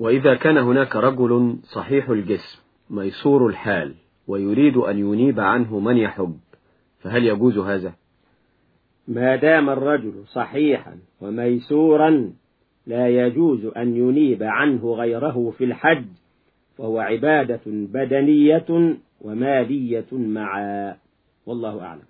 وإذا كان هناك رجل صحيح الجسم ميسور الحال ويريد أن ينيب عنه من يحج فهل يجوز هذا؟ ما دام الرجل صحيحا وميسورا لا يجوز أن ينيب عنه غيره في الحج فهو عبادة بدنية ومالية معا والله أعلم